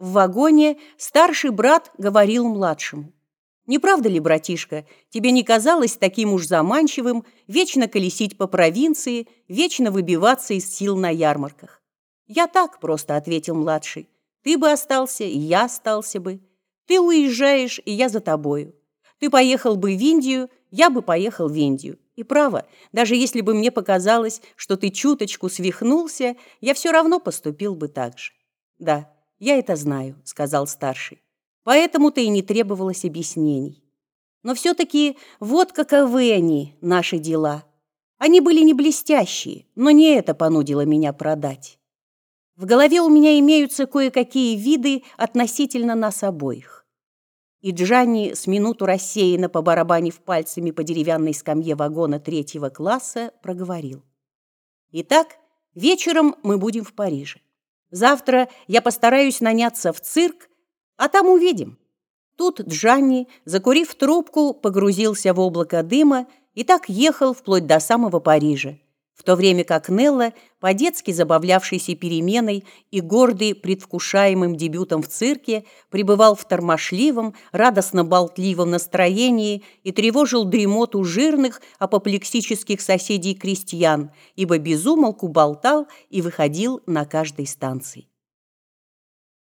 В вагоне старший брат говорил младшему. «Не правда ли, братишка, тебе не казалось таким уж заманчивым вечно колесить по провинции, вечно выбиваться из сил на ярмарках?» «Я так просто», — ответил младший. «Ты бы остался, и я остался бы. Ты уезжаешь, и я за тобою. Ты поехал бы в Индию, я бы поехал в Индию. И право, даже если бы мне показалось, что ты чуточку свихнулся, я все равно поступил бы так же. Да, «Я это знаю», — сказал старший. «Поэтому-то и не требовалось объяснений. Но все-таки вот каковы они, наши дела. Они были не блестящие, но не это понудило меня продать. В голове у меня имеются кое-какие виды относительно нас обоих». И Джанни с минуту рассеянно побарабанив пальцами по деревянной скамье вагона третьего класса, проговорил. «Итак, вечером мы будем в Париже. Завтра я постараюсь наняться в цирк, а там увидим. Тут Джанни, закурив трубку, погрузился в облако дыма и так ехал вплоть до самого Парижа, в то время как Нелла, по-детски забавлявшийся переменой и гордый предвкушаемым дебютом в цирке, пребывал в тормошливом, радостно-болтливом настроении и тревожил дремоту жирных апоплексических соседей-крестьян, ибо безумолку болтал и выходил на каждой станции.